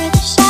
Shine, shine.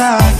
estaba